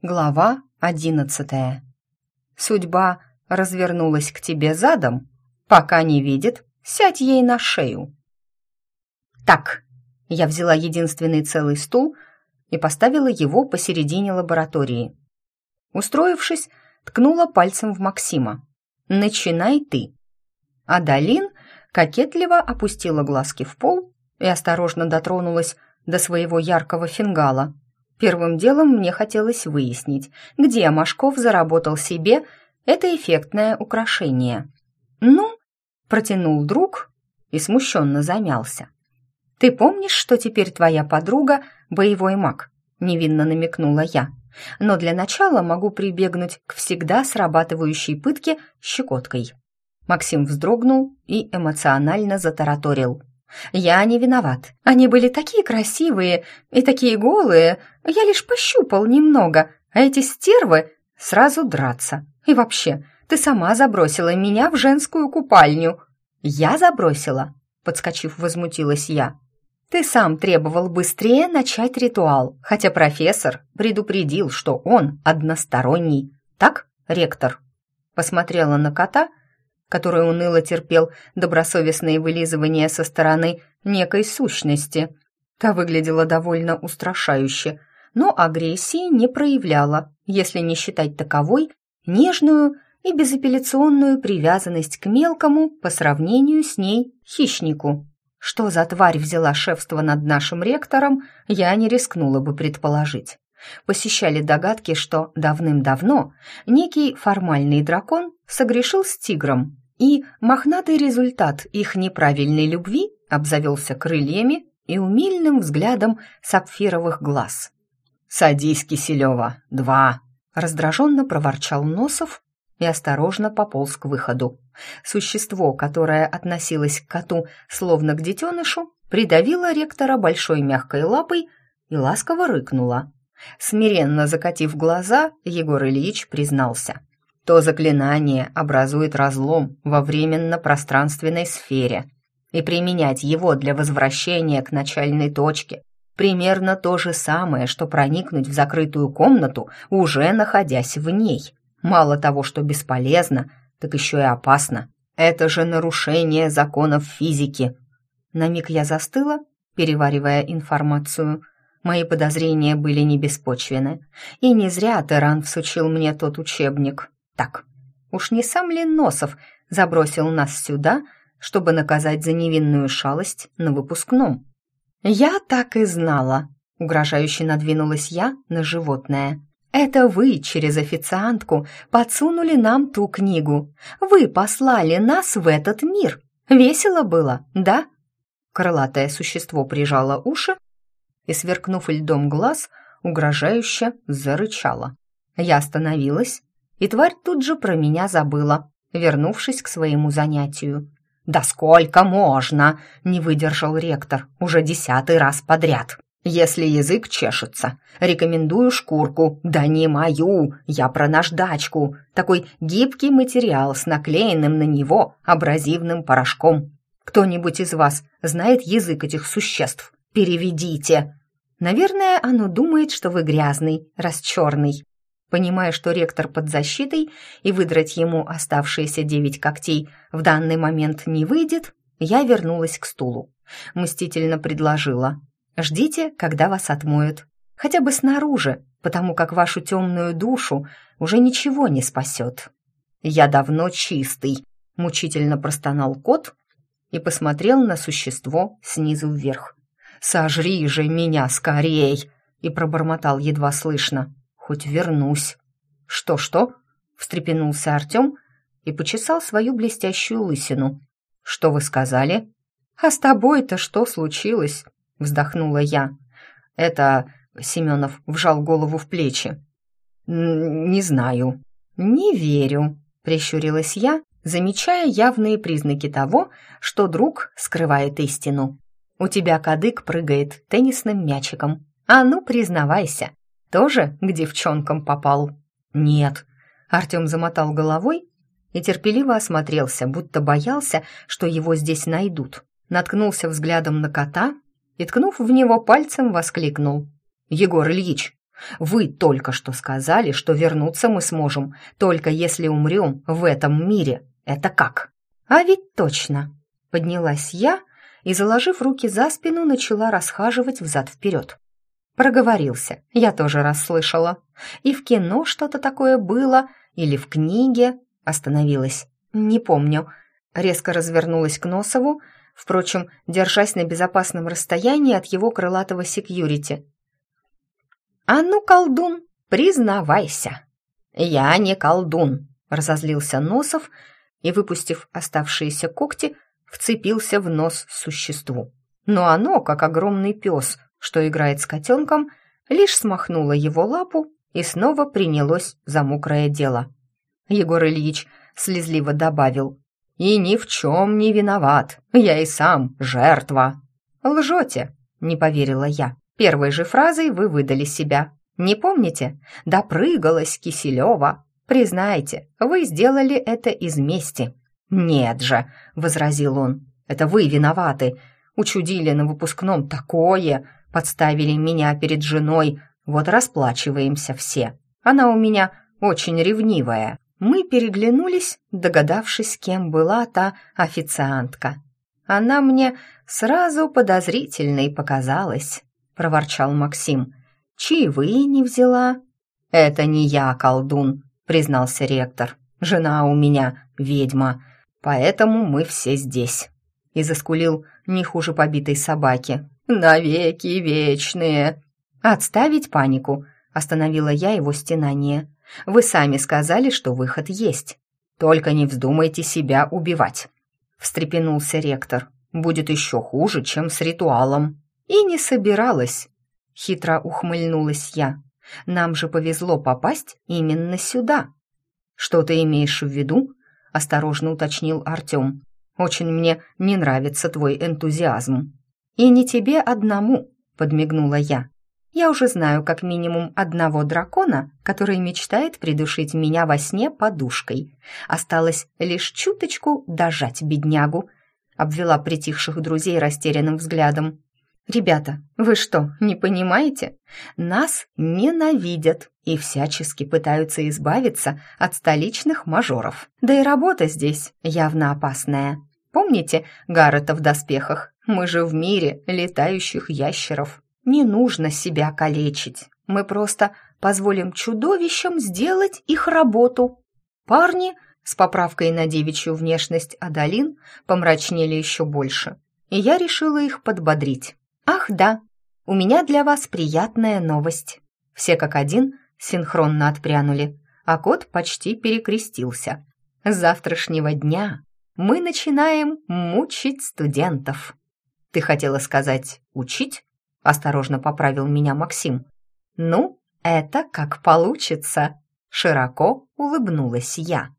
Глава одиннадцатая. Судьба развернулась к тебе задом, пока не видит, сядь ей на шею. Так, я взяла единственный целый стул и поставила его посередине лаборатории. Устроившись, ткнула пальцем в Максима. «Начинай ты». Адалин кокетливо опустила глазки в пол и осторожно дотронулась до своего яркого фингала – Первым делом мне хотелось выяснить, где Машков заработал себе это эффектное украшение. «Ну?» — протянул друг и смущенно замялся. «Ты помнишь, что теперь твоя подруга — боевой маг?» — невинно намекнула я. «Но для начала могу прибегнуть к всегда срабатывающей пытке щекоткой». Максим вздрогнул и эмоционально затараторил. Я не виноват. Они были такие красивые и такие голые. Я лишь пощупал немного, а эти стервы сразу драться. И вообще, ты сама забросила меня в женскую купальню. Я забросила, подскочив, возмутилась я. Ты сам требовал быстрее начать ритуал, хотя профессор предупредил, что он односторонний. Так, ректор? Посмотрела на кота который уныло терпел добросовестные вылизывания со стороны некой сущности. Та выглядела довольно устрашающе, но агрессии не проявляла, если не считать таковой нежную и безапелляционную привязанность к мелкому по сравнению с ней хищнику. Что за тварь взяла шефство над нашим ректором, я не рискнула бы предположить. Посещали догадки, что давным-давно некий формальный дракон согрешил с тигром, и мохнатый результат их неправильной любви обзавелся крыльями и умильным взглядом сапфировых глаз. «Садись, Киселева, два!» раздраженно проворчал Носов и осторожно пополз к выходу. Существо, которое относилось к коту словно к детенышу, придавило ректора большой мягкой лапой и ласково рыкнуло. Смиренно закатив глаза, Егор Ильич признался то заклинание образует разлом во временно-пространственной сфере, и применять его для возвращения к начальной точке примерно то же самое, что проникнуть в закрытую комнату, уже находясь в ней. Мало того, что бесполезно, так еще и опасно. Это же нарушение законов физики. На миг я застыла, переваривая информацию. Мои подозрения были не беспочвены. И не зря Теран всучил мне тот учебник. Так, уж не сам ли Носов забросил нас сюда, чтобы наказать за невинную шалость на выпускном? Я так и знала, угрожающе надвинулась я на животное. Это вы через официантку подсунули нам ту книгу. Вы послали нас в этот мир. Весело было, да? Крылатое существо прижало уши и, сверкнув льдом глаз, угрожающе зарычало. Я остановилась и тварь тут же про меня забыла, вернувшись к своему занятию. «Да сколько можно?» — не выдержал ректор уже десятый раз подряд. «Если язык чешется, рекомендую шкурку. Да не мою, я про наждачку. Такой гибкий материал с наклеенным на него абразивным порошком. Кто-нибудь из вас знает язык этих существ? Переведите!» Наверное, оно думает, что вы грязный, раз черный. Понимая, что ректор под защитой и выдрать ему оставшиеся девять когтей в данный момент не выйдет, я вернулась к стулу. Мстительно предложила. «Ждите, когда вас отмоют. Хотя бы снаружи, потому как вашу темную душу уже ничего не спасет». «Я давно чистый», — мучительно простонал кот и посмотрел на существо снизу вверх. «Сожри же меня скорей!» и пробормотал едва слышно хоть вернусь». «Что-что?» — встрепенулся Артем и почесал свою блестящую лысину. «Что вы сказали?» «А с тобой-то что случилось?» — вздохнула я. «Это...» — Семенов вжал голову в плечи. «Не знаю». «Не верю», — прищурилась я, замечая явные признаки того, что друг скрывает истину. «У тебя кадык прыгает теннисным мячиком. А ну, признавайся, тоже к девчонкам попал?» «Нет». Артем замотал головой и терпеливо осмотрелся, будто боялся, что его здесь найдут. Наткнулся взглядом на кота и, ткнув в него пальцем, воскликнул. «Егор Ильич, Вы только что сказали, что вернуться мы сможем, только если умрем в этом мире. Это как?» «А ведь точно!» Поднялась я и, заложив руки за спину, начала расхаживать взад-вперед. Проговорился, я тоже расслышала. И в кино что-то такое было, или в книге. Остановилась. Не помню. Резко развернулась к Носову, впрочем, держась на безопасном расстоянии от его крылатого секьюрити. «А ну, колдун, признавайся!» «Я не колдун», — разозлился Носов и, выпустив оставшиеся когти, вцепился в нос существу. Но оно, как огромный пес, что играет с котенком, лишь смахнуло его лапу и снова принялось за мокрое дело. Егор Ильич слезливо добавил, «И ни в чем не виноват, я и сам жертва». «Лжете», — не поверила я. «Первой же фразой вы выдали себя. Не помните? Допрыгалась Киселева. Признайте, вы сделали это из мести». «Нет же», — возразил он, — «это вы виноваты. Учудили на выпускном такое, подставили меня перед женой, вот расплачиваемся все. Она у меня очень ревнивая». Мы переглянулись, догадавшись, кем была та официантка. «Она мне сразу подозрительной показалась», — проворчал Максим. «Чаевые не взяла?» «Это не я, колдун», — признался ректор. «Жена у меня ведьма, поэтому мы все здесь». И заскулил не хуже побитой собаки. «Навеки вечные!» «Отставить панику!» — остановила я его стенание. «Вы сами сказали, что выход есть. Только не вздумайте себя убивать!» Встрепенулся ректор. «Будет еще хуже, чем с ритуалом». «И не собиралась!» Хитро ухмыльнулась я. «Нам же повезло попасть именно сюда!» «Что ты имеешь в виду?» — осторожно уточнил Артем. «Очень мне не нравится твой энтузиазм». «И не тебе одному», — подмигнула я. «Я уже знаю как минимум одного дракона, который мечтает придушить меня во сне подушкой. Осталось лишь чуточку дожать беднягу», — обвела притихших друзей растерянным взглядом. «Ребята, вы что, не понимаете? Нас ненавидят и всячески пытаются избавиться от столичных мажоров. Да и работа здесь явно опасная. Помните Гаррета в доспехах? Мы же в мире летающих ящеров. Не нужно себя калечить. Мы просто позволим чудовищам сделать их работу. Парни с поправкой на девичью внешность Адалин помрачнели еще больше, и я решила их подбодрить. «Ах, да, у меня для вас приятная новость». Все как один синхронно отпрянули, а кот почти перекрестился. С завтрашнего дня мы начинаем мучить студентов. Ты хотела сказать «учить»? Осторожно поправил меня Максим. Ну, это как получится. Широко улыбнулась я.